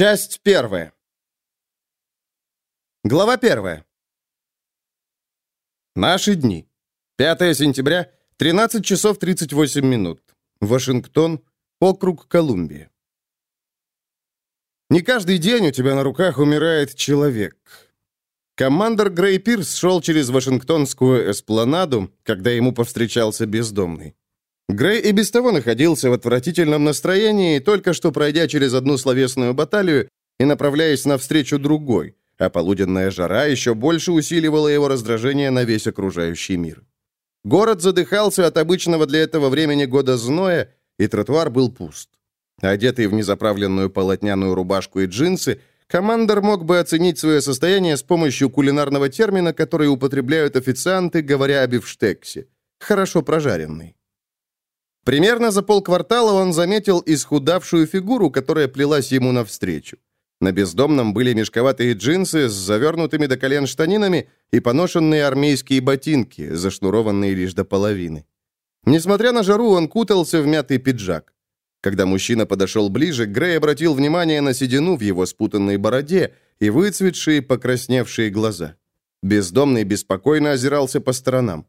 Часть первая. Глава первая. Наши дни. 5 сентября, 13 часов 38 минут. Вашингтон, округ Колумбия. Не каждый день у тебя на руках умирает человек. Командор Грей Пирс шел через Вашингтонскую эспланаду, когда ему повстречался бездомный. Грей и без того находился в отвратительном настроении, только что пройдя через одну словесную баталию и направляясь навстречу другой, а полуденная жара еще больше усиливала его раздражение на весь окружающий мир. Город задыхался от обычного для этого времени года зноя, и тротуар был пуст. Одетый в незаправленную полотняную рубашку и джинсы, командор мог бы оценить свое состояние с помощью кулинарного термина, который употребляют официанты, говоря о бифштексе. Хорошо прожаренный. Примерно за полквартала он заметил исхудавшую фигуру, которая плелась ему навстречу. На бездомном были мешковатые джинсы с завернутыми до колен штанинами и поношенные армейские ботинки, зашнурованные лишь до половины. Несмотря на жару, он кутался в мятый пиджак. Когда мужчина подошел ближе, Грей обратил внимание на седину в его спутанной бороде и выцветшие покрасневшие глаза. Бездомный беспокойно озирался по сторонам.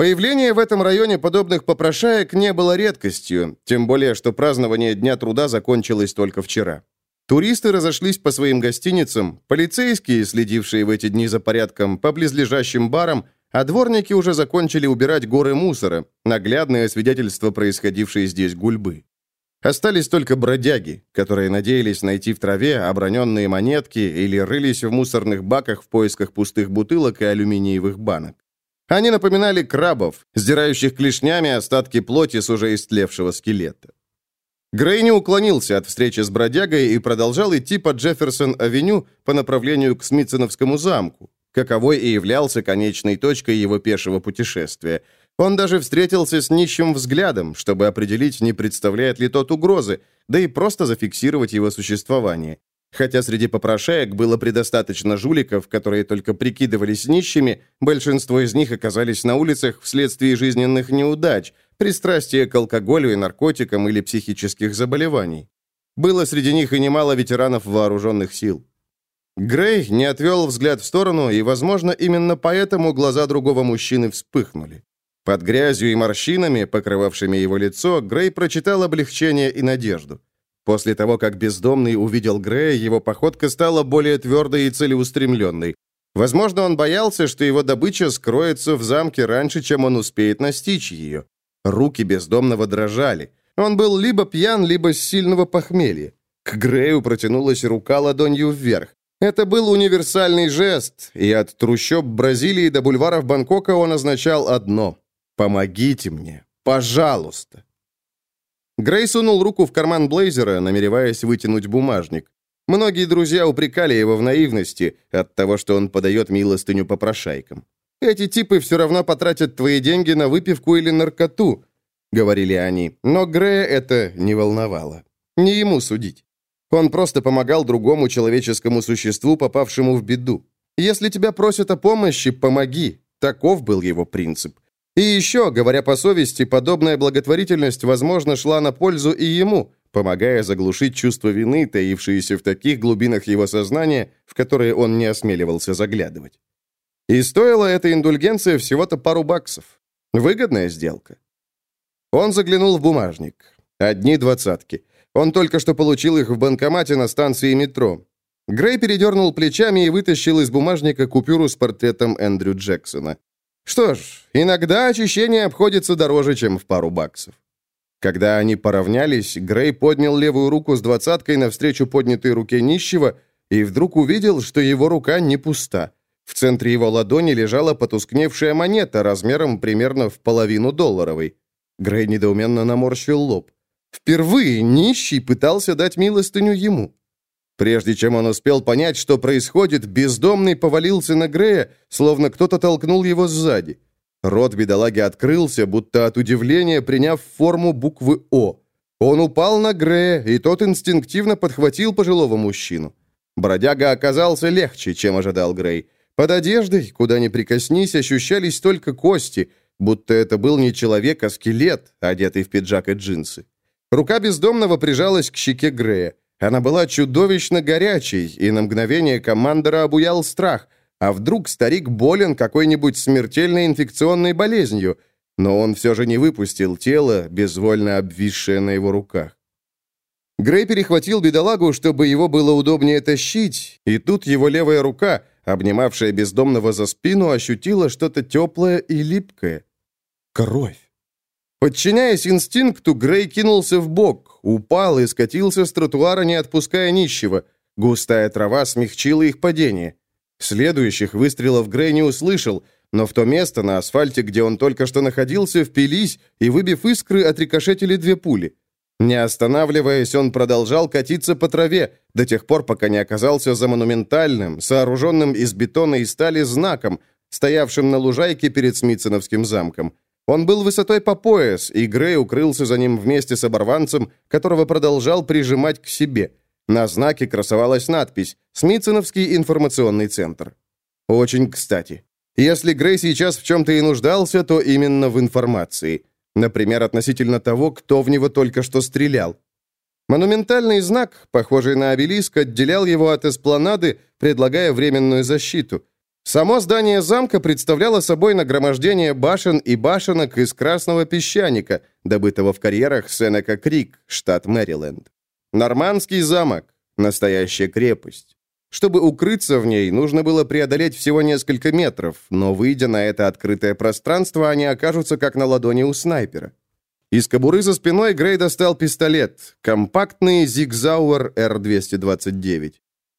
Появление в этом районе подобных попрошаек не было редкостью, тем более, что празднование Дня труда закончилось только вчера. Туристы разошлись по своим гостиницам, полицейские, следившие в эти дни за порядком, по близлежащим барам, а дворники уже закончили убирать горы мусора, наглядное свидетельство происходившей здесь гульбы. Остались только бродяги, которые надеялись найти в траве оброненные монетки или рылись в мусорных баках в поисках пустых бутылок и алюминиевых банок. Они напоминали крабов, сдирающих клешнями остатки плоти с уже истлевшего скелета. Грей не уклонился от встречи с бродягой и продолжал идти по Джефферсон-авеню по направлению к Смитсоновскому замку, каковой и являлся конечной точкой его пешего путешествия. Он даже встретился с нищим взглядом, чтобы определить, не представляет ли тот угрозы, да и просто зафиксировать его существование. Хотя среди попрошаек было предостаточно жуликов, которые только прикидывались нищими, большинство из них оказались на улицах вследствие жизненных неудач, пристрастия к алкоголю и наркотикам или психических заболеваний. Было среди них и немало ветеранов вооруженных сил. Грей не отвел взгляд в сторону, и, возможно, именно поэтому глаза другого мужчины вспыхнули. Под грязью и морщинами, покрывавшими его лицо, Грей прочитал облегчение и надежду. После того, как бездомный увидел Грея, его походка стала более твердой и целеустремленной. Возможно, он боялся, что его добыча скроется в замке раньше, чем он успеет настичь ее. Руки бездомного дрожали. Он был либо пьян, либо с сильного похмелья. К Грею протянулась рука ладонью вверх. Это был универсальный жест, и от трущоб Бразилии до бульваров Бангкока он означал одно «Помогите мне, пожалуйста». Грей сунул руку в карман блейзера, намереваясь вытянуть бумажник. Многие друзья упрекали его в наивности от того, что он подает милостыню попрошайкам. «Эти типы все равно потратят твои деньги на выпивку или наркоту», — говорили они, но Грея это не волновало. Не ему судить. Он просто помогал другому человеческому существу, попавшему в беду. Если тебя просят о помощи, помоги. Таков был его принцип. И еще, говоря по совести, подобная благотворительность, возможно, шла на пользу и ему, помогая заглушить чувство вины, таившиеся в таких глубинах его сознания, в которые он не осмеливался заглядывать. И стоила эта индульгенция всего-то пару баксов. Выгодная сделка. Он заглянул в бумажник. Одни двадцатки. Он только что получил их в банкомате на станции метро. Грей передернул плечами и вытащил из бумажника купюру с портретом Эндрю Джексона. Что ж, иногда очищение обходится дороже, чем в пару баксов. Когда они поравнялись, Грей поднял левую руку с двадцаткой навстречу поднятой руке нищего и вдруг увидел, что его рука не пуста. В центре его ладони лежала потускневшая монета размером примерно в половину долларовой. Грей недоуменно наморщил лоб. Впервые нищий пытался дать милостыню ему. Прежде чем он успел понять, что происходит, бездомный повалился на Грея, словно кто-то толкнул его сзади. Рот бедолаги открылся, будто от удивления приняв форму буквы «О». Он упал на Грея, и тот инстинктивно подхватил пожилого мужчину. Бродяга оказался легче, чем ожидал Грей. Под одеждой, куда ни прикоснись, ощущались только кости, будто это был не человек, а скелет, одетый в пиджак и джинсы. Рука бездомного прижалась к щеке Грея. Она была чудовищно горячей, и на мгновение командора обуял страх. А вдруг старик болен какой-нибудь смертельной инфекционной болезнью? Но он все же не выпустил тело, безвольно обвисшее на его руках. Грей перехватил бедолагу, чтобы его было удобнее тащить, и тут его левая рука, обнимавшая бездомного за спину, ощутила что-то теплое и липкое. Кровь. Подчиняясь инстинкту, Грей кинулся в бок, упал и скатился с тротуара, не отпуская нищего. Густая трава смягчила их падение. Следующих выстрелов Грей не услышал, но в то место на асфальте, где он только что находился, впились и, выбив искры, отрикошетили две пули. Не останавливаясь, он продолжал катиться по траве до тех пор, пока не оказался за монументальным, сооруженным из бетона и стали знаком, стоявшим на лужайке перед Смитсоновским замком. Он был высотой по пояс, и Грей укрылся за ним вместе с оборванцем, которого продолжал прижимать к себе. На знаке красовалась надпись «Смитсоновский информационный центр». Очень кстати. Если Грей сейчас в чем-то и нуждался, то именно в информации – Например, относительно того, кто в него только что стрелял. Монументальный знак, похожий на обелиск, отделял его от эспланады, предлагая временную защиту. Само здание замка представляло собой нагромождение башен и башенок из красного песчаника, добытого в карьерах Сенека Крик, штат Мэриленд. Нормандский замок, настоящая крепость. Чтобы укрыться в ней, нужно было преодолеть всего несколько метров, но, выйдя на это открытое пространство, они окажутся как на ладони у снайпера. Из кобуры за спиной Грей достал пистолет, компактный Зигзауэр Р-229.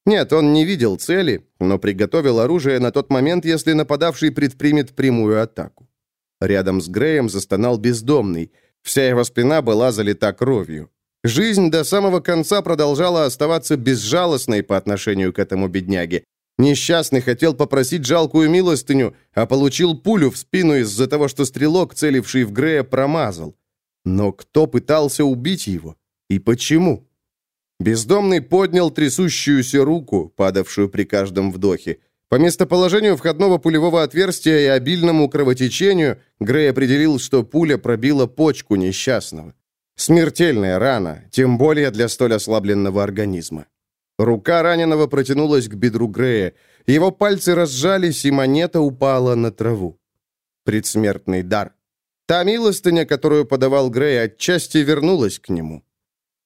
Нет, он не видел цели, но приготовил оружие на тот момент, если нападавший предпримет прямую атаку. Рядом с Греем застонал бездомный. Вся его спина была залита кровью. Жизнь до самого конца продолжала оставаться безжалостной по отношению к этому бедняге. Несчастный хотел попросить жалкую милостыню, а получил пулю в спину из-за того, что стрелок, целивший в Грея, промазал. Но кто пытался убить его? И почему? Бездомный поднял трясущуюся руку, падавшую при каждом вдохе. По местоположению входного пулевого отверстия и обильному кровотечению Грей определил, что пуля пробила почку несчастного. Смертельная рана, тем более для столь ослабленного организма. Рука раненого протянулась к бедру Грея. Его пальцы разжались, и монета упала на траву. Предсмертный дар. Та милостыня, которую подавал Грей, отчасти вернулась к нему.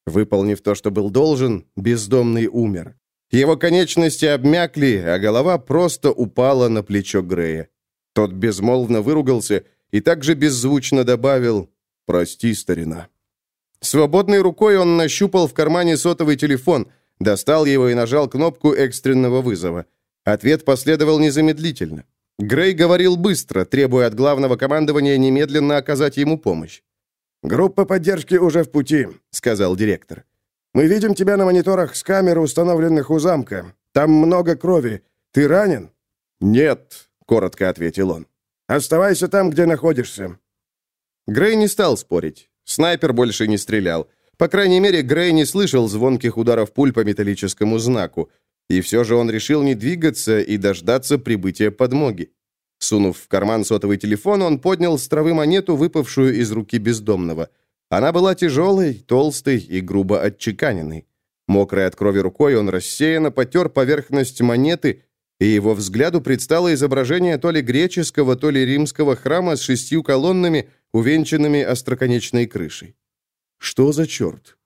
Выполнив то, что был должен, бездомный умер. Его конечности обмякли, а голова просто упала на плечо Грея. Тот безмолвно выругался и также беззвучно добавил «Прости, старина». Свободной рукой он нащупал в кармане сотовый телефон, достал его и нажал кнопку экстренного вызова. Ответ последовал незамедлительно. Грей говорил быстро, требуя от главного командования немедленно оказать ему помощь. «Группа поддержки уже в пути», — сказал директор. «Мы видим тебя на мониторах с камер, установленных у замка. Там много крови. Ты ранен?» «Нет», — коротко ответил он. «Оставайся там, где находишься». Грей не стал спорить. Снайпер больше не стрелял. По крайней мере, Грей не слышал звонких ударов пуль по металлическому знаку. И все же он решил не двигаться и дождаться прибытия подмоги. Сунув в карман сотовый телефон, он поднял с травы монету, выпавшую из руки бездомного. Она была тяжелой, толстой и грубо отчеканенной. Мокрой от крови рукой он рассеянно потер поверхность монеты, и его взгляду предстало изображение то ли греческого, то ли римского храма с шестью колоннами, увенчанными остроконечной крышей. Что за черт?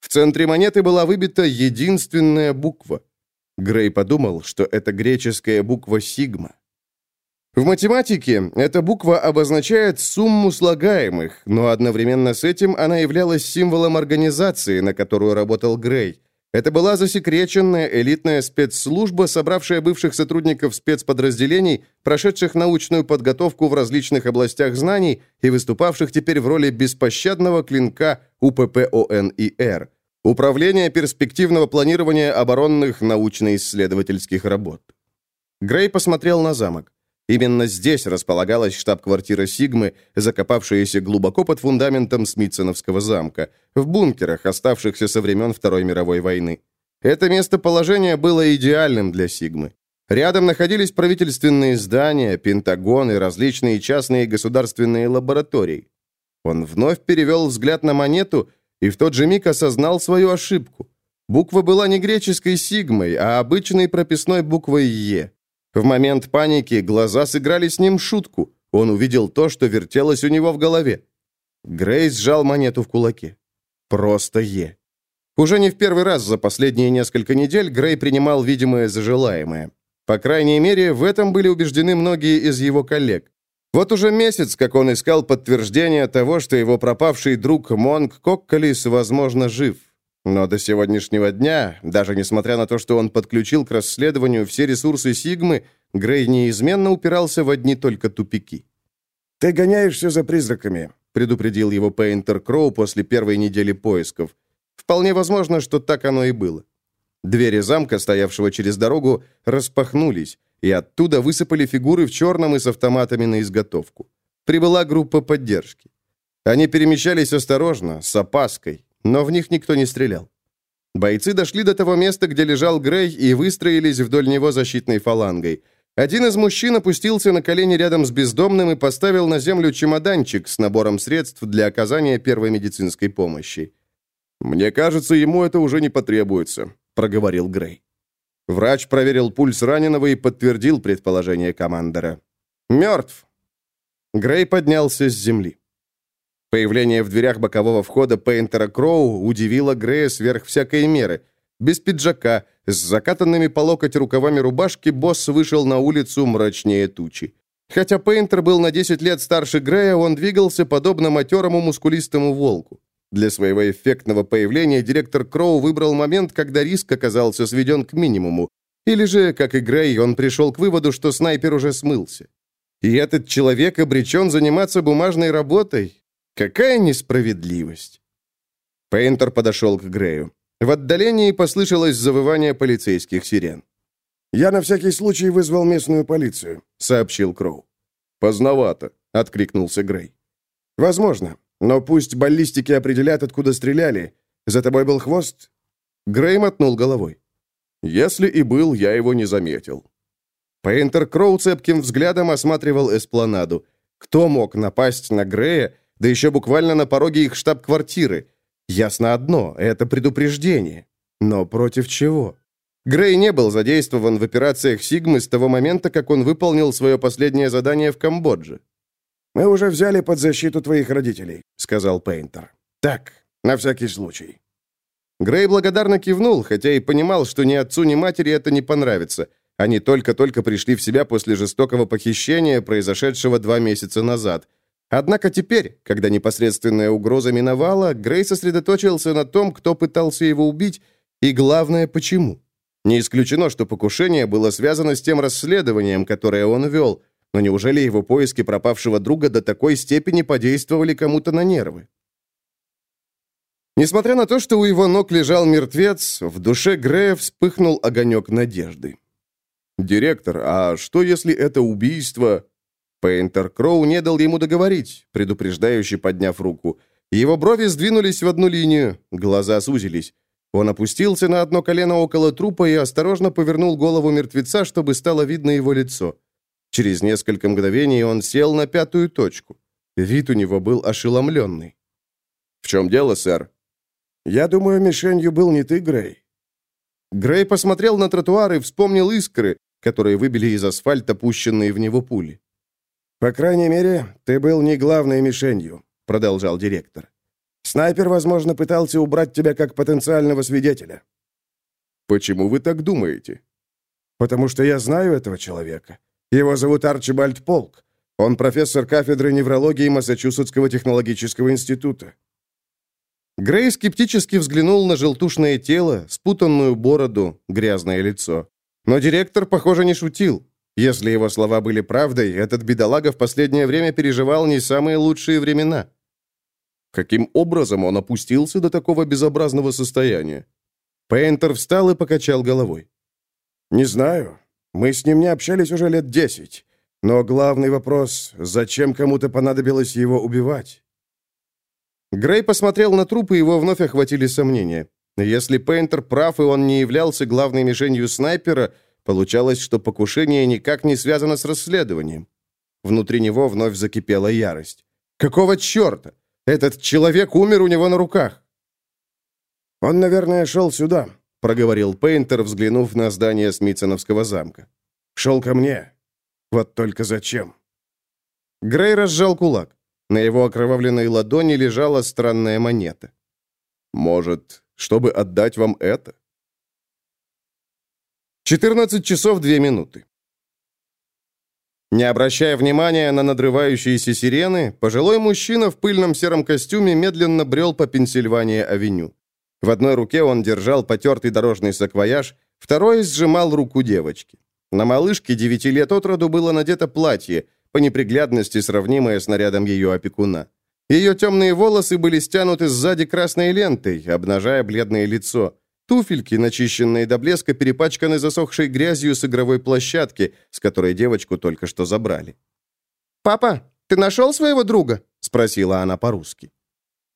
В центре монеты была выбита единственная буква. Грей подумал, что это греческая буква «сигма». В математике эта буква обозначает сумму слагаемых, но одновременно с этим она являлась символом организации, на которую работал Грей. Это была засекреченная элитная спецслужба, собравшая бывших сотрудников спецподразделений, прошедших научную подготовку в различных областях знаний и выступавших теперь в роли беспощадного клинка УППОНИР – Управление перспективного планирования оборонных научно-исследовательских работ. Грей посмотрел на замок. Именно здесь располагалась штаб-квартира Сигмы, закопавшаяся глубоко под фундаментом Смитсоновского замка, в бункерах, оставшихся со времен Второй мировой войны. Это местоположение было идеальным для Сигмы. Рядом находились правительственные здания, Пентагон и различные частные государственные лаборатории. Он вновь перевел взгляд на монету и в тот же миг осознал свою ошибку. Буква была не греческой сигмой, а обычной прописной буквой «Е». В момент паники глаза сыграли с ним шутку. Он увидел то, что вертелось у него в голове. Грей сжал монету в кулаке. Просто «Е». Уже не в первый раз за последние несколько недель Грей принимал видимое за желаемое. По крайней мере, в этом были убеждены многие из его коллег. Вот уже месяц, как он искал подтверждение того, что его пропавший друг Монг Кокколис, возможно, жив. Но до сегодняшнего дня, даже несмотря на то, что он подключил к расследованию все ресурсы Сигмы, Грей неизменно упирался в одни только тупики. «Ты гоняешься за призраками», — предупредил его Пейнтер Кроу после первой недели поисков. Вполне возможно, что так оно и было. Двери замка, стоявшего через дорогу, распахнулись, и оттуда высыпали фигуры в черном и с автоматами на изготовку. Прибыла группа поддержки. Они перемещались осторожно, с опаской, но в них никто не стрелял. Бойцы дошли до того места, где лежал Грей, и выстроились вдоль него защитной фалангой. Один из мужчин опустился на колени рядом с бездомным и поставил на землю чемоданчик с набором средств для оказания первой медицинской помощи. «Мне кажется, ему это уже не потребуется», — проговорил Грей. Врач проверил пульс раненого и подтвердил предположение командора. «Мертв!» Грей поднялся с земли. Появление в дверях бокового входа Пейнтера Кроу удивило Грея сверх всякой меры. Без пиджака, с закатанными по локоть рукавами рубашки, босс вышел на улицу мрачнее тучи. Хотя Пейнтер был на 10 лет старше Грея, он двигался подобно матерому мускулистому волку. Для своего эффектного появления директор Кроу выбрал момент, когда риск оказался сведен к минимуму. Или же, как и Грей, он пришел к выводу, что снайпер уже смылся. И этот человек обречен заниматься бумажной работой. Какая несправедливость! Пейнтер подошел к Грею. В отдалении послышалось завывание полицейских сирен. «Я на всякий случай вызвал местную полицию», — сообщил Кроу. «Поздновато», — откликнулся Грей. «Возможно. Но пусть баллистики определят, откуда стреляли. За тобой был хвост?» Грей мотнул головой. «Если и был, я его не заметил». Пейнтер Кроу цепким взглядом осматривал эспланаду. Кто мог напасть на Грея, да еще буквально на пороге их штаб-квартиры? Ясно одно — это предупреждение. Но против чего? Грей не был задействован в операциях Сигмы с того момента, как он выполнил свое последнее задание в Камбодже. «Мы уже взяли под защиту твоих родителей», — сказал Пейнтер. «Так, на всякий случай». Грей благодарно кивнул, хотя и понимал, что ни отцу, ни матери это не понравится. Они только-только пришли в себя после жестокого похищения, произошедшего два месяца назад. Однако теперь, когда непосредственная угроза миновала, Грей сосредоточился на том, кто пытался его убить, и главное, почему. Не исключено, что покушение было связано с тем расследованием, которое он вел, но неужели его поиски пропавшего друга до такой степени подействовали кому-то на нервы? Несмотря на то, что у его ног лежал мертвец, в душе Грея вспыхнул огонек надежды. «Директор, а что, если это убийство...» Пейнтер Кроу не дал ему договорить, предупреждающе подняв руку. Его брови сдвинулись в одну линию, глаза сузились. Он опустился на одно колено около трупа и осторожно повернул голову мертвеца, чтобы стало видно его лицо. Через несколько мгновений он сел на пятую точку. Вид у него был ошеломленный. «В чем дело, сэр?» «Я думаю, мишенью был не ты, Грей». Грей посмотрел на тротуар и вспомнил искры, которые выбили из асфальта пущенные в него пули. «По крайней мере, ты был не главной мишенью», — продолжал директор. «Снайпер, возможно, пытался убрать тебя как потенциального свидетеля». «Почему вы так думаете?» «Потому что я знаю этого человека. Его зовут Арчибальд Полк. Он профессор кафедры неврологии Массачусетского технологического института. Грей скептически взглянул на желтушное тело, спутанную бороду, грязное лицо. Но директор, похоже, не шутил. Если его слова были правдой, этот бедолага в последнее время переживал не самые лучшие времена. Каким образом он опустился до такого безобразного состояния? Пейнтер встал и покачал головой. «Не знаю. Мы с ним не общались уже лет десять. Но главный вопрос — зачем кому-то понадобилось его убивать?» Грей посмотрел на труп, и его вновь охватили сомнения. Если Пейнтер прав, и он не являлся главной мишенью снайпера, получалось, что покушение никак не связано с расследованием. Внутри него вновь закипела ярость. «Какого черта? Этот человек умер у него на руках!» «Он, наверное, шел сюда», — проговорил Пейнтер, взглянув на здание Смитсоновского замка. «Шел ко мне. Вот только зачем?» Грей разжал кулак. На его окровавленной ладони лежала странная монета. «Может, чтобы отдать вам это?» 14 часов 2 минуты. Не обращая внимания на надрывающиеся сирены, пожилой мужчина в пыльном сером костюме медленно брел по Пенсильвания-авеню. В одной руке он держал потертый дорожный саквояж, второй сжимал руку девочки. На малышке девяти лет от роду было надето платье, по неприглядности сравнимое с нарядом ее опекуна. Ее темные волосы были стянуты сзади красной лентой, обнажая бледное лицо. Туфельки, начищенные до блеска, перепачканы засохшей грязью с игровой площадки, с которой девочку только что забрали. «Папа, ты нашел своего друга?» — спросила она по-русски.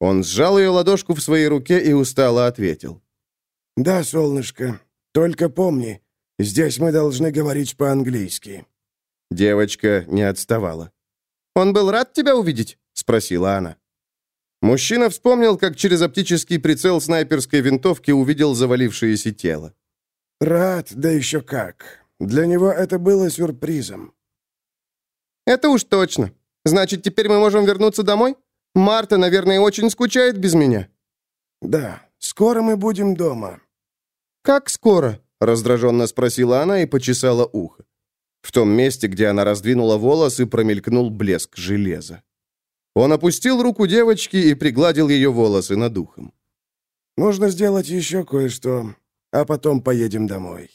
Он сжал ее ладошку в своей руке и устало ответил. «Да, солнышко, только помни, здесь мы должны говорить по-английски». Девочка не отставала. «Он был рад тебя увидеть?» — спросила она. Мужчина вспомнил, как через оптический прицел снайперской винтовки увидел завалившееся тело. «Рад, да еще как. Для него это было сюрпризом». «Это уж точно. Значит, теперь мы можем вернуться домой? Марта, наверное, очень скучает без меня». «Да, скоро мы будем дома». «Как скоро?» — раздраженно спросила она и почесала ухо. В том месте, где она раздвинула волосы, промелькнул блеск железа. Он опустил руку девочки и пригладил ее волосы над ухом. «Нужно сделать еще кое-что, а потом поедем домой».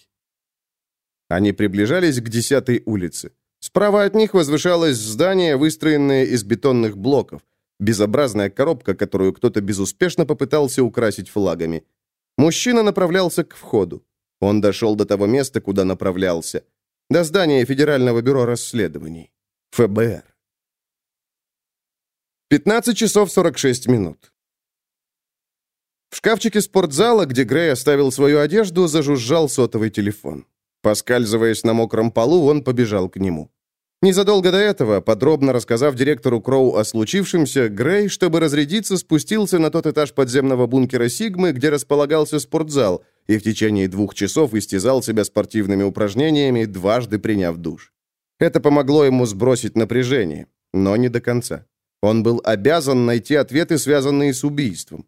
Они приближались к десятой улице. Справа от них возвышалось здание, выстроенное из бетонных блоков. Безобразная коробка, которую кто-то безуспешно попытался украсить флагами. Мужчина направлялся к входу. Он дошел до того места, куда направлялся. До здания Федерального бюро расследований. ФБР. 15 часов 46 минут. В шкафчике спортзала, где Грей оставил свою одежду, зажужжал сотовый телефон. Поскальзываясь на мокром полу, он побежал к нему. Незадолго до этого, подробно рассказав директору Кроу о случившемся, Грей, чтобы разрядиться, спустился на тот этаж подземного бункера Сигмы, где располагался спортзал, и в течение двух часов истязал себя спортивными упражнениями, дважды приняв душ. Это помогло ему сбросить напряжение, но не до конца. Он был обязан найти ответы, связанные с убийством.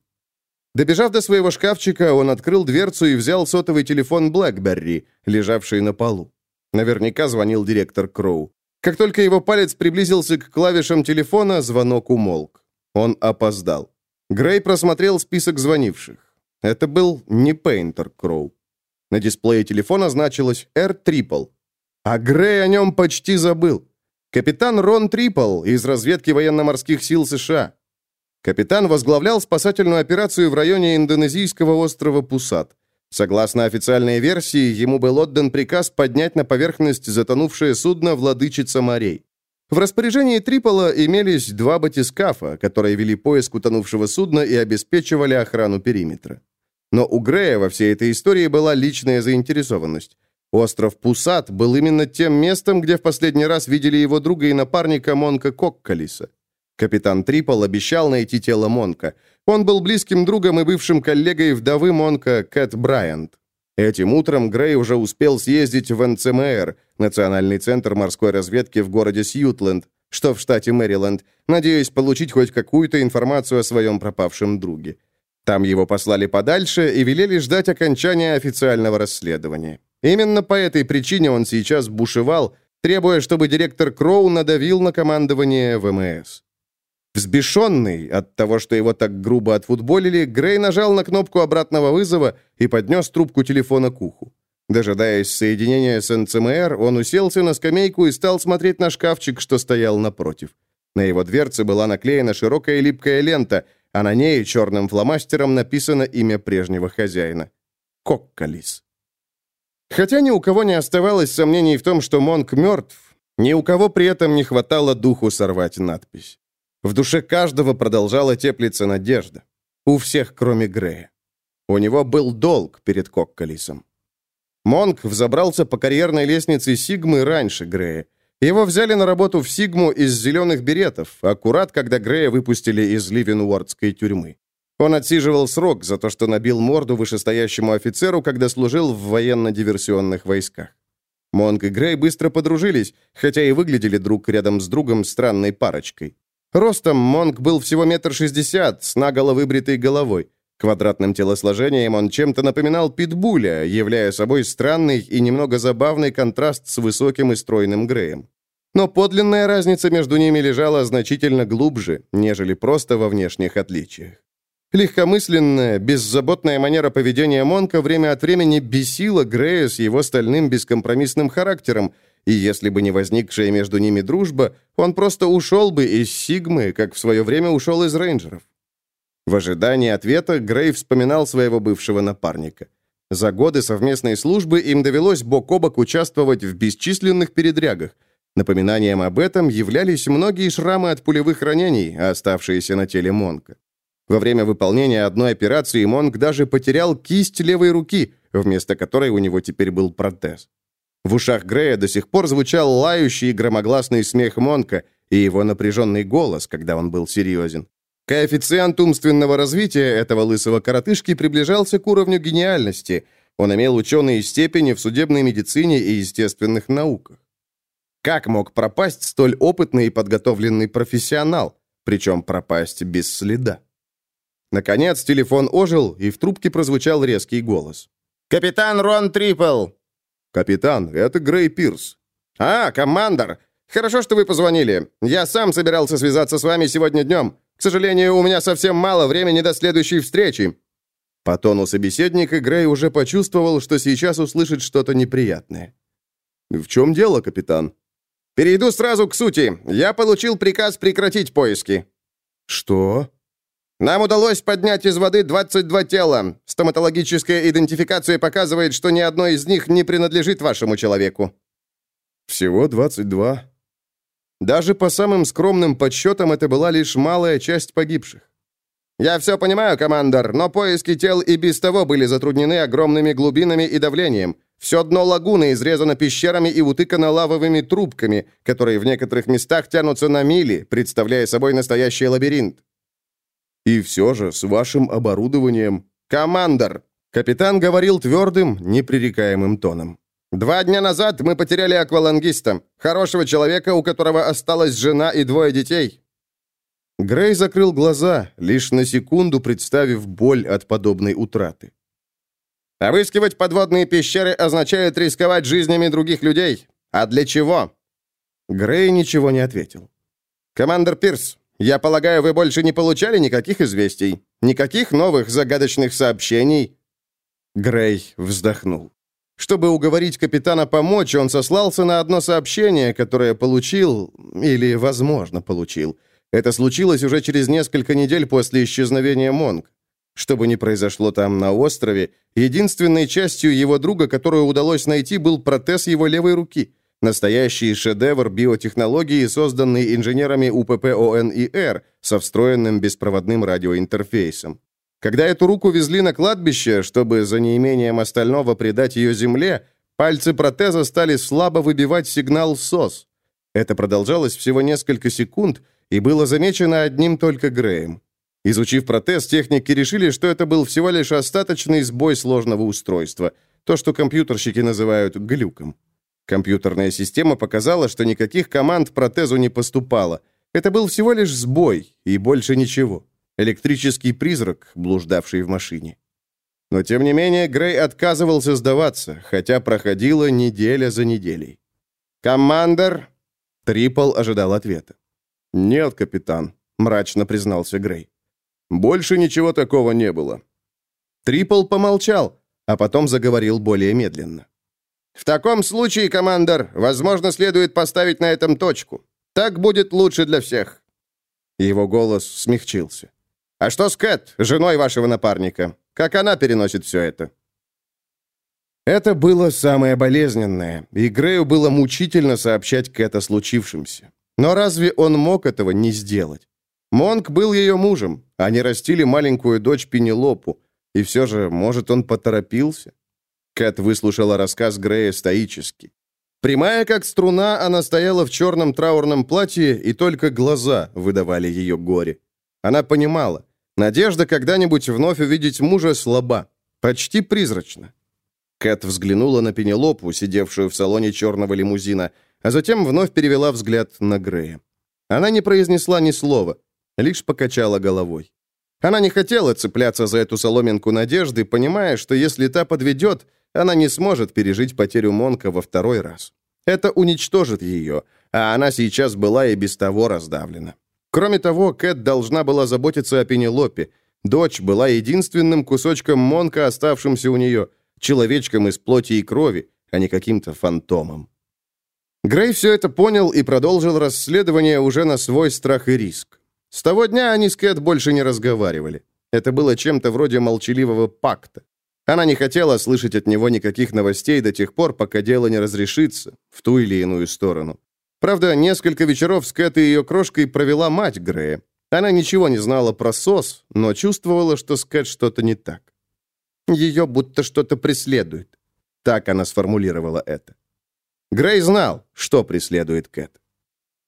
Добежав до своего шкафчика, он открыл дверцу и взял сотовый телефон BlackBerry, лежавший на полу. Наверняка звонил директор Кроу. Как только его палец приблизился к клавишам телефона, звонок умолк. Он опоздал. Грей просмотрел список звонивших. Это был не Пейнтер Кроу. На дисплее телефона значилось R Triple. А Грей о нем почти забыл. Капитан Рон Трипл из разведки военно-морских сил США. Капитан возглавлял спасательную операцию в районе индонезийского острова Пусат. Согласно официальной версии, ему был отдан приказ поднять на поверхность затонувшее судно «Владычица морей». В распоряжении Трипола имелись два батискафа, которые вели поиск утонувшего судна и обеспечивали охрану периметра. Но у Грея во всей этой истории была личная заинтересованность. Остров Пусат был именно тем местом, где в последний раз видели его друга и напарника Монка Коккалиса. Капитан Трипол обещал найти тело Монка. Он был близким другом и бывшим коллегой вдовы Монка Кэт Брайант. Этим утром Грей уже успел съездить в НЦМР, Национальный центр морской разведки в городе Сьютленд, что в штате Мэриленд, надеясь получить хоть какую-то информацию о своем пропавшем друге. Там его послали подальше и велели ждать окончания официального расследования. Именно по этой причине он сейчас бушевал, требуя, чтобы директор Кроу надавил на командование ВМС. Взбешенный от того, что его так грубо отфутболили, Грей нажал на кнопку обратного вызова и поднес трубку телефона к уху. Дожидаясь соединения с НЦМР, он уселся на скамейку и стал смотреть на шкафчик, что стоял напротив. На его дверце была наклеена широкая липкая лента, а на ней черным фломастером написано имя прежнего хозяина. Коккалис. Хотя ни у кого не оставалось сомнений в том, что Монк мертв, ни у кого при этом не хватало духу сорвать надпись. В душе каждого продолжала теплиться надежда. У всех, кроме Грея. У него был долг перед Коккалисом. Монк взобрался по карьерной лестнице Сигмы раньше Грея. Его взяли на работу в Сигму из зеленых беретов, аккурат, когда Грея выпустили из Ливенуордской тюрьмы. Он отсиживал срок за то, что набил морду вышестоящему офицеру, когда служил в военно-диверсионных войсках. Монк и Грей быстро подружились, хотя и выглядели друг рядом с другом странной парочкой. Ростом Монк был всего метр шестьдесят, с наголо выбритой головой. Квадратным телосложением он чем-то напоминал питбуля, являя собой странный и немного забавный контраст с высоким и стройным Греем. Но подлинная разница между ними лежала значительно глубже, нежели просто во внешних отличиях. Легкомысленная, беззаботная манера поведения Монка время от времени бесила Грея с его стальным бескомпромиссным характером, и если бы не возникшая между ними дружба, он просто ушел бы из Сигмы, как в свое время ушел из Рейнджеров. В ожидании ответа Грей вспоминал своего бывшего напарника. За годы совместной службы им довелось бок о бок участвовать в бесчисленных передрягах. Напоминанием об этом являлись многие шрамы от пулевых ранений, оставшиеся на теле Монка. Во время выполнения одной операции Монг даже потерял кисть левой руки, вместо которой у него теперь был протез. В ушах Грея до сих пор звучал лающий громогласный смех Монка и его напряженный голос, когда он был серьезен. Коэффициент умственного развития этого лысого коротышки приближался к уровню гениальности. Он имел ученые степени в судебной медицине и естественных науках. Как мог пропасть столь опытный и подготовленный профессионал, причем пропасть без следа? Наконец телефон ожил, и в трубке прозвучал резкий голос. «Капитан Рон Трипл!» «Капитан, это Грей Пирс». «А, командор! Хорошо, что вы позвонили. Я сам собирался связаться с вами сегодня днем. К сожалению, у меня совсем мало времени до следующей встречи». По тону собеседника Грей уже почувствовал, что сейчас услышит что-то неприятное. «В чем дело, капитан?» «Перейду сразу к сути. Я получил приказ прекратить поиски». «Что?» Нам удалось поднять из воды 22 тела. Стоматологическая идентификация показывает, что ни одно из них не принадлежит вашему человеку». «Всего 22?» Даже по самым скромным подсчетам это была лишь малая часть погибших. «Я все понимаю, командор, но поиски тел и без того были затруднены огромными глубинами и давлением. Все дно лагуны изрезано пещерами и утыкано лавовыми трубками, которые в некоторых местах тянутся на мили, представляя собой настоящий лабиринт. И все же, с вашим оборудованием... Командор!» Капитан говорил твердым, непререкаемым тоном. «Два дня назад мы потеряли аквалангиста, хорошего человека, у которого осталась жена и двое детей». Грей закрыл глаза, лишь на секунду представив боль от подобной утраты. «Обыскивать подводные пещеры означает рисковать жизнями других людей. А для чего?» Грей ничего не ответил. «Командор Пирс, я полагаю, вы больше не получали никаких известий? Никаких новых загадочных сообщений?» Грей вздохнул. Чтобы уговорить капитана помочь, он сослался на одно сообщение, которое получил, или, возможно, получил. Это случилось уже через несколько недель после исчезновения Монг. Что бы ни произошло там на острове, единственной частью его друга, которую удалось найти, был протез его левой руки. Настоящий шедевр биотехнологии, созданный инженерами УПП ОНИР со встроенным беспроводным радиоинтерфейсом. Когда эту руку везли на кладбище, чтобы за неимением остального придать ее земле, пальцы протеза стали слабо выбивать сигнал СОС. Это продолжалось всего несколько секунд и было замечено одним только Греем. Изучив протез, техники решили, что это был всего лишь остаточный сбой сложного устройства, то, что компьютерщики называют глюком. Компьютерная система показала, что никаких команд протезу не поступало. Это был всего лишь сбой, и больше ничего. Электрический призрак, блуждавший в машине. Но, тем не менее, Грей отказывался сдаваться, хотя проходила неделя за неделей. «Командер?» Трипл ожидал ответа. «Нет, капитан», — мрачно признался Грей. «Больше ничего такого не было». Трипл помолчал, а потом заговорил более медленно. В таком случае, командор, возможно, следует поставить на этом точку. Так будет лучше для всех». Его голос смягчился. «А что с Кэт, женой вашего напарника? Как она переносит все это?» Это было самое болезненное, и Грею было мучительно сообщать Кэт о случившемся. Но разве он мог этого не сделать? Монк был ее мужем, они растили маленькую дочь Пенелопу, и все же, может, он поторопился? Кэт выслушала рассказ Грея стоически. Прямая как струна, она стояла в черном траурном платье, и только глаза выдавали ее горе. Она понимала, Надежда когда-нибудь вновь увидеть мужа слаба, почти призрачна. Кэт взглянула на Пенелопу, сидевшую в салоне черного лимузина, а затем вновь перевела взгляд на Грея. Она не произнесла ни слова, лишь покачала головой. Она не хотела цепляться за эту соломинку надежды, понимая, что если та подведет, она не сможет пережить потерю Монка во второй раз. Это уничтожит ее, а она сейчас была и без того раздавлена. Кроме того, Кэт должна была заботиться о Пенелопе. Дочь была единственным кусочком Монка, оставшимся у нее, человечком из плоти и крови, а не каким-то фантомом. Грей все это понял и продолжил расследование уже на свой страх и риск. С того дня они с Кэт больше не разговаривали. Это было чем-то вроде молчаливого пакта. Она не хотела слышать от него никаких новостей до тех пор, пока дело не разрешится, в ту или иную сторону. Правда, несколько вечеров с Кэт и ее крошкой провела мать Грея. Она ничего не знала про СОС, но чувствовала, что с Кэт что-то не так. Ее будто что-то преследует. Так она сформулировала это. Грей знал, что преследует Кэт.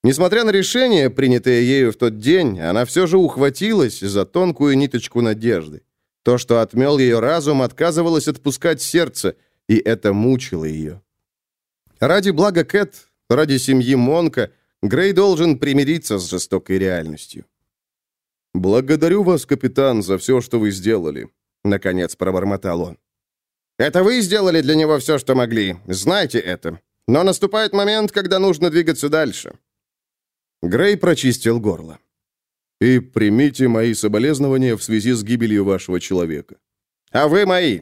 Несмотря на решение, принятое ею в тот день, она все же ухватилась за тонкую ниточку надежды. То, что отмел ее разум, отказывалось отпускать сердце, и это мучило ее. Ради блага Кэт, ради семьи Монка, Грей должен примириться с жестокой реальностью. «Благодарю вас, капитан, за все, что вы сделали», — наконец пробормотал он. «Это вы сделали для него все, что могли. Знайте это. Но наступает момент, когда нужно двигаться дальше». Грей прочистил горло. «И примите мои соболезнования в связи с гибелью вашего человека». «А вы мои».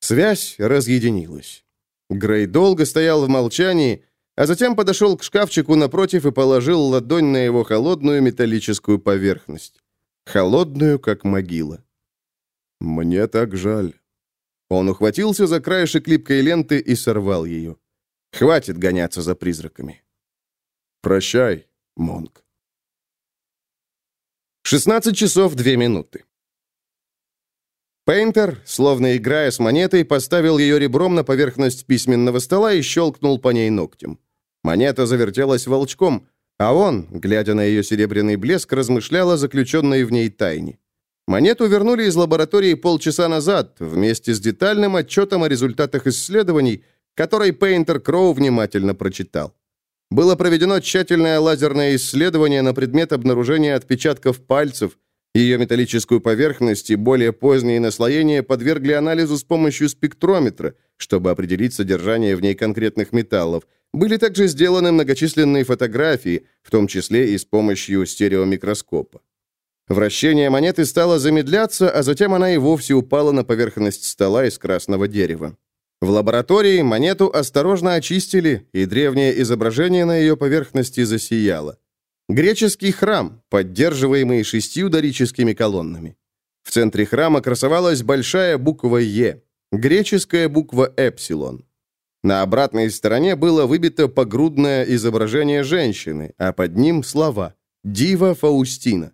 Связь разъединилась. Грей долго стоял в молчании, а затем подошел к шкафчику напротив и положил ладонь на его холодную металлическую поверхность. Холодную, как могила. «Мне так жаль». Он ухватился за краешек липкой ленты и сорвал ее. Хватит гоняться за призраками. Прощай, Монг. 16 часов 2 минуты. Пейнтер, словно играя с монетой, поставил ее ребром на поверхность письменного стола и щелкнул по ней ногтем. Монета завертелась волчком, а он, глядя на ее серебряный блеск, размышлял о заключенной в ней тайне. Монету вернули из лаборатории полчаса назад, вместе с детальным отчетом о результатах исследований, который Пейнтер Кроу внимательно прочитал. Было проведено тщательное лазерное исследование на предмет обнаружения отпечатков пальцев, ее металлическую поверхность и более поздние наслоения подвергли анализу с помощью спектрометра, чтобы определить содержание в ней конкретных металлов. Были также сделаны многочисленные фотографии, в том числе и с помощью стереомикроскопа. Вращение монеты стало замедляться, а затем она и вовсе упала на поверхность стола из красного дерева. В лаборатории монету осторожно очистили, и древнее изображение на ее поверхности засияло. Греческий храм, поддерживаемый шестью дорическими колоннами. В центре храма красовалась большая буква «Е», греческая буква «Эпсилон». На обратной стороне было выбито погрудное изображение женщины, а под ним слова «Дива Фаустина».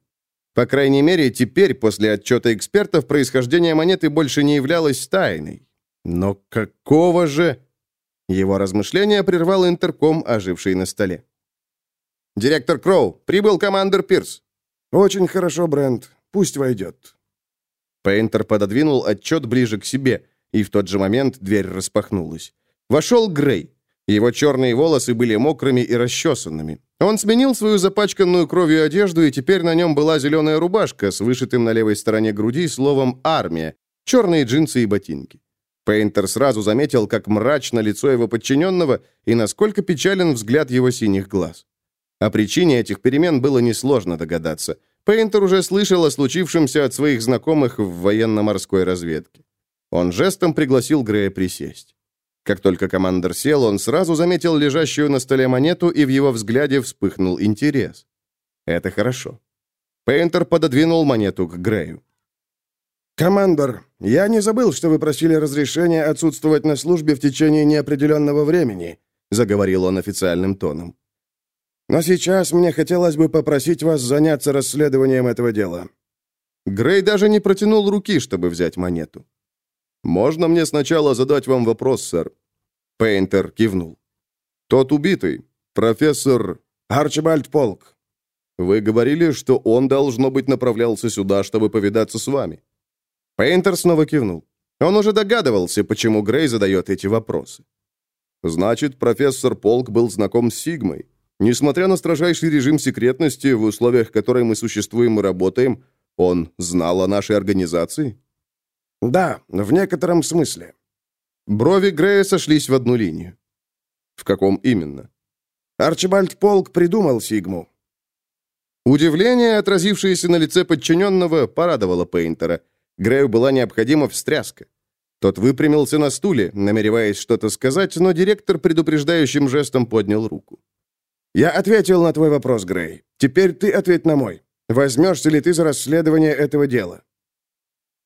По крайней мере, теперь, после отчета экспертов, происхождение монеты больше не являлось тайной. Но какого же... Его размышления прервал интерком, оживший на столе. «Директор Кроу, прибыл командир Пирс». «Очень хорошо, Брент. Пусть войдет». Пейнтер пододвинул отчет ближе к себе, и в тот же момент дверь распахнулась. Вошел Грей. Его черные волосы были мокрыми и расчесанными. Он сменил свою запачканную кровью одежду, и теперь на нем была зеленая рубашка с вышитым на левой стороне груди словом «Армия», черные джинсы и ботинки. Пейнтер сразу заметил, как мрачно лицо его подчиненного и насколько печален взгляд его синих глаз. О причине этих перемен было несложно догадаться. Пейнтер уже слышал о случившемся от своих знакомых в военно-морской разведке. Он жестом пригласил Грея присесть. Как только командир сел, он сразу заметил лежащую на столе монету, и в его взгляде вспыхнул интерес. Это хорошо. Пейнтер пододвинул монету к Грею. «Командор, я не забыл, что вы просили разрешения отсутствовать на службе в течение неопределенного времени», заговорил он официальным тоном. «Но сейчас мне хотелось бы попросить вас заняться расследованием этого дела». Грей даже не протянул руки, чтобы взять монету. «Можно мне сначала задать вам вопрос, сэр?» Пейнтер кивнул. «Тот убитый, профессор...» «Арчибальд Полк». Вы говорили, что он, должно быть, направлялся сюда, чтобы повидаться с вами». Пейнтер снова кивнул. Он уже догадывался, почему Грей задает эти вопросы. «Значит, профессор Полк был знаком с Сигмой. Несмотря на строжайший режим секретности, в условиях которой мы существуем и работаем, он знал о нашей организации?» «Да, в некотором смысле». Брови Грея сошлись в одну линию. «В каком именно?» Арчибальд Полк придумал Сигму. Удивление, отразившееся на лице подчиненного, порадовало Пейнтера. Грею была необходима встряска. Тот выпрямился на стуле, намереваясь что-то сказать, но директор предупреждающим жестом поднял руку. «Я ответил на твой вопрос, Грей. Теперь ты ответь на мой. Возьмешься ли ты за расследование этого дела?»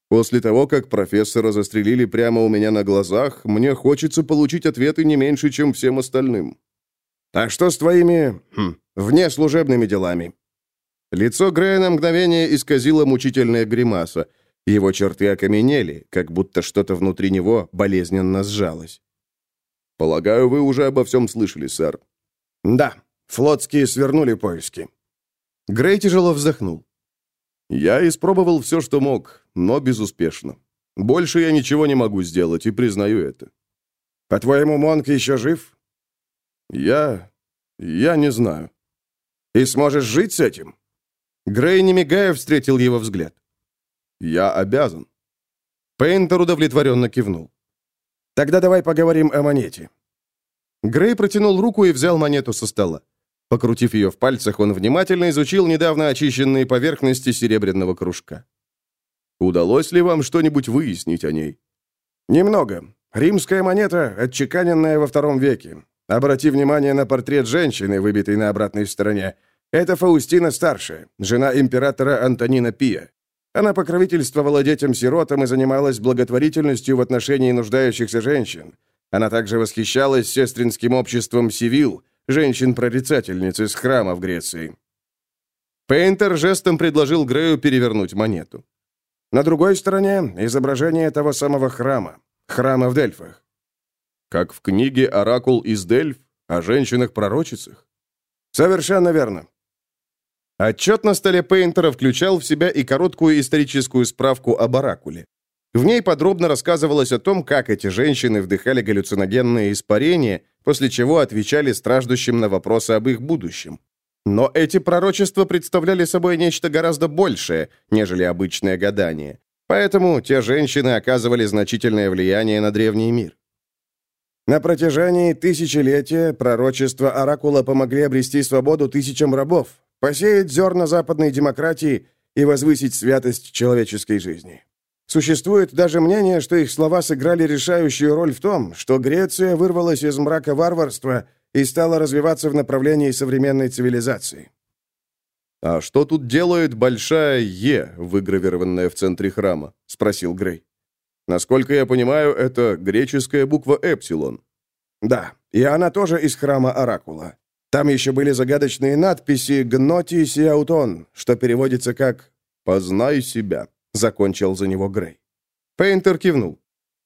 «После того, как профессора застрелили прямо у меня на глазах, мне хочется получить ответы не меньше, чем всем остальным». «А что с твоими... Хм, внеслужебными делами?» Лицо Грея на мгновение исказило мучительная гримаса. Его черты окаменели, как будто что-то внутри него болезненно сжалось. «Полагаю, вы уже обо всем слышали, сэр». «Да, флотские свернули поиски». Грей тяжело вздохнул. «Я испробовал все, что мог, но безуспешно. Больше я ничего не могу сделать, и признаю это». «По-твоему, Монк еще жив?» «Я... я не знаю». «И сможешь жить с этим?» Грей, не мигая, встретил его взгляд. «Я обязан». Пейнтер удовлетворенно кивнул. «Тогда давай поговорим о монете». Грей протянул руку и взял монету со стола. Покрутив ее в пальцах, он внимательно изучил недавно очищенные поверхности серебряного кружка. «Удалось ли вам что-нибудь выяснить о ней?» «Немного. Римская монета, отчеканенная во втором веке. Обрати внимание на портрет женщины, выбитый на обратной стороне. Это Фаустина Старшая, жена императора Антонина Пия. Она покровительствовала детям-сиротам и занималась благотворительностью в отношении нуждающихся женщин. Она также восхищалась сестринским обществом Сивил, женщин-прорицательниц из храма в Греции. Пейнтер жестом предложил Грею перевернуть монету. На другой стороне изображение того самого храма, храма в Дельфах. Как в книге «Оракул из Дельф» о женщинах-пророчицах? Совершенно верно. Отчет на столе Пейнтера включал в себя и короткую историческую справку об Оракуле. В ней подробно рассказывалось о том, как эти женщины вдыхали галлюциногенные испарения, после чего отвечали страждущим на вопросы об их будущем. Но эти пророчества представляли собой нечто гораздо большее, нежели обычное гадание. Поэтому те женщины оказывали значительное влияние на древний мир. На протяжении тысячелетия пророчества Оракула помогли обрести свободу тысячам рабов, посеять зерна западной демократии и возвысить святость человеческой жизни. Существует даже мнение, что их слова сыграли решающую роль в том, что Греция вырвалась из мрака варварства и стала развиваться в направлении современной цивилизации. «А что тут делает большая «Е», выгравированная в центре храма?» — спросил Грей. «Насколько я понимаю, это греческая буква «Эпсилон». «Да, и она тоже из храма Оракула. Там еще были загадочные надписи «Гноти Сиаутон», что переводится как «Познай себя», — закончил за него Грей. Пейнтер кивнул.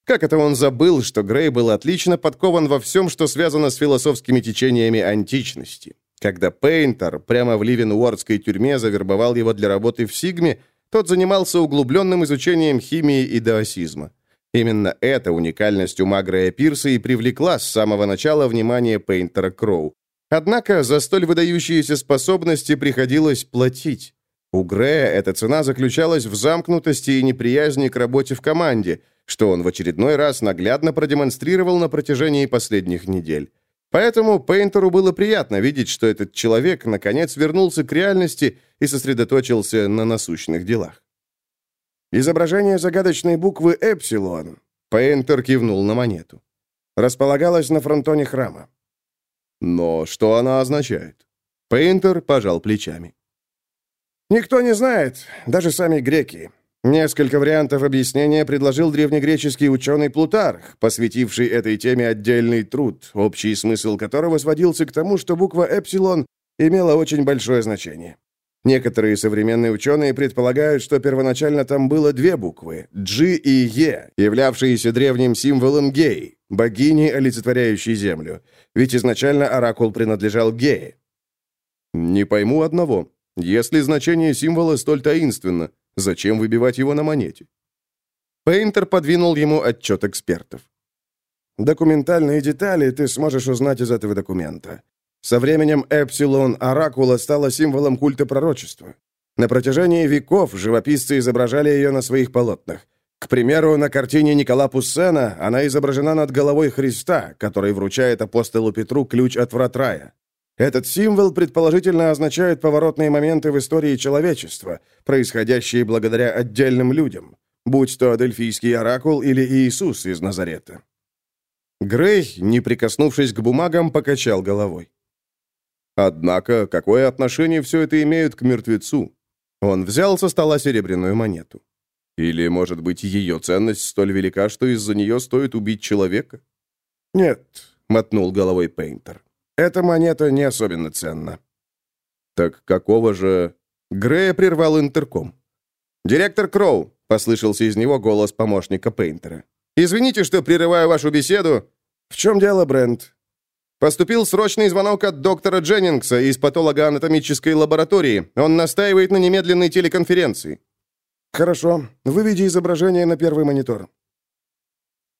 Как это он забыл, что Грей был отлично подкован во всем, что связано с философскими течениями античности. Когда Пейнтер прямо в Ливенуордской тюрьме завербовал его для работы в Сигме, тот занимался углубленным изучением химии и даосизма. Именно эта уникальность ума Грея Пирса и привлекла с самого начала внимание Пейнтера Кроу. Однако за столь выдающиеся способности приходилось платить. У Грея эта цена заключалась в замкнутости и неприязни к работе в команде, что он в очередной раз наглядно продемонстрировал на протяжении последних недель. Поэтому Пейнтеру было приятно видеть, что этот человек наконец вернулся к реальности и сосредоточился на насущных делах. Изображение загадочной буквы «Эпсилон», Пейнтер кивнул на монету, располагалось на фронтоне храма. Но что она означает? Пейнтер пожал плечами. Никто не знает, даже сами греки. Несколько вариантов объяснения предложил древнегреческий ученый Плутарх, посвятивший этой теме отдельный труд, общий смысл которого сводился к тому, что буква «эпсилон» имела очень большое значение. Некоторые современные ученые предполагают, что первоначально там было две буквы – «G» и «Е», являвшиеся древним символом Геи, богини, олицетворяющей Землю. Ведь изначально оракул принадлежал Гее. «Не пойму одного. Если значение символа столь таинственно, зачем выбивать его на монете? Пейнтер подвинул ему отчет экспертов. Документальные детали ты сможешь узнать из этого документа. Со временем Эпсилон Оракула стала символом культа пророчества. На протяжении веков живописцы изображали ее на своих полотнах. К примеру, на картине Никола Пуссена она изображена над головой Христа, который вручает апостолу Петру ключ от врат рая. Этот символ предположительно означает поворотные моменты в истории человечества, происходящие благодаря отдельным людям, будь то Дельфийский оракул или Иисус из Назарета. Грей, не прикоснувшись к бумагам, покачал головой. Однако, какое отношение все это имеет к мертвецу? Он взял со стола серебряную монету. Или, может быть, ее ценность столь велика, что из-за нее стоит убить человека? «Нет», — мотнул головой Пейнтер. «Эта монета не особенно ценна». «Так какого же...» Грея прервал интерком. «Директор Кроу», — послышался из него голос помощника Пейнтера. «Извините, что прерываю вашу беседу». «В чем дело, Брент?» Поступил срочный звонок от доктора Дженнингса из патологоанатомической лаборатории. Он настаивает на немедленной телеконференции. «Хорошо. Выведи изображение на первый монитор».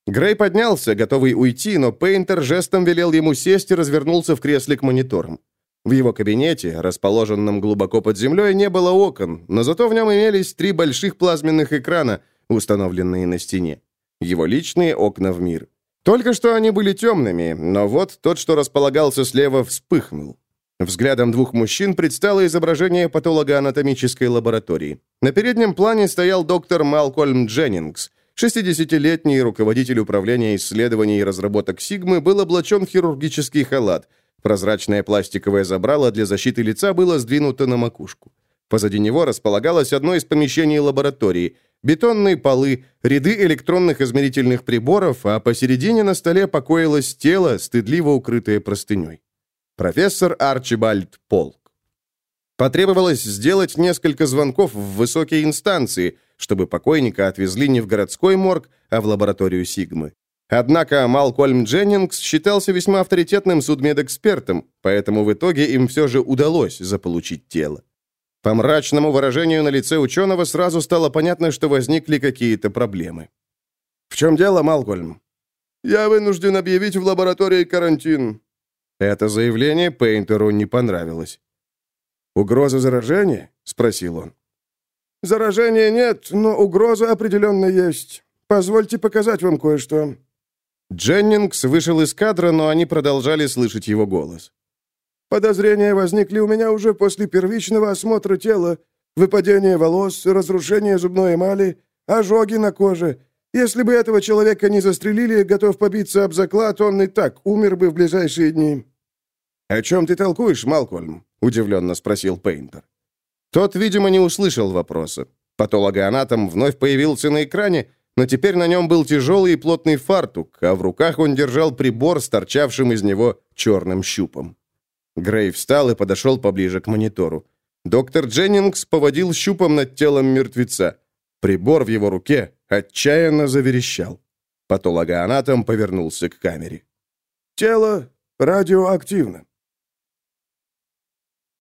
Грей поднялся, готовый уйти, но Пейнтер жестом велел ему сесть и развернулся в кресле к мониторам. В его кабинете, расположенном глубоко под землей, не было окон, но зато в нем имелись три больших плазменных экрана, установленные на стене. Его личные окна в мир. Только что они были темными, но вот тот, что располагался слева, вспыхнул. Взглядом двух мужчин предстало изображение патологоанатомической лаборатории. На переднем плане стоял доктор Малкольм Дженнингс. 60-летний руководитель управления исследований и разработок Сигмы был облачен в хирургический халат. Прозрачное пластиковое забрало для защиты лица было сдвинуто на макушку. Позади него располагалось одно из помещений лаборатории – бетонные полы, ряды электронных измерительных приборов, а посередине на столе покоилось тело, стыдливо укрытое простыней. Профессор Арчибальд Полк. Потребовалось сделать несколько звонков в высокие инстанции, чтобы покойника отвезли не в городской морг, а в лабораторию Сигмы. Однако Малкольм Дженнингс считался весьма авторитетным судмедэкспертом, поэтому в итоге им все же удалось заполучить тело. По мрачному выражению на лице ученого сразу стало понятно, что возникли какие-то проблемы. «В чем дело, Малкольм?» «Я вынужден объявить в лаборатории карантин». Это заявление Пейнтеру не понравилось. «Угроза заражения?» — спросил он. «Заражения нет, но угроза определенно есть. Позвольте показать вам кое-что». Дженнингс вышел из кадра, но они продолжали слышать его голос. Подозрения возникли у меня уже после первичного осмотра тела. Выпадение волос, разрушение зубной эмали, ожоги на коже. Если бы этого человека не застрелили, готов побиться об заклад, он и так умер бы в ближайшие дни». «О чем ты толкуешь, Малкольм?» — удивленно спросил Пейнтер. Тот, видимо, не услышал вопроса. Патологоанатом вновь появился на экране, но теперь на нем был тяжелый и плотный фартук, а в руках он держал прибор с торчавшим из него черным щупом. Грей встал и подошел поближе к монитору. Доктор Дженнингс поводил щупом над телом мертвеца. Прибор в его руке отчаянно заверещал. Патологоанатом повернулся к камере. «Тело радиоактивно.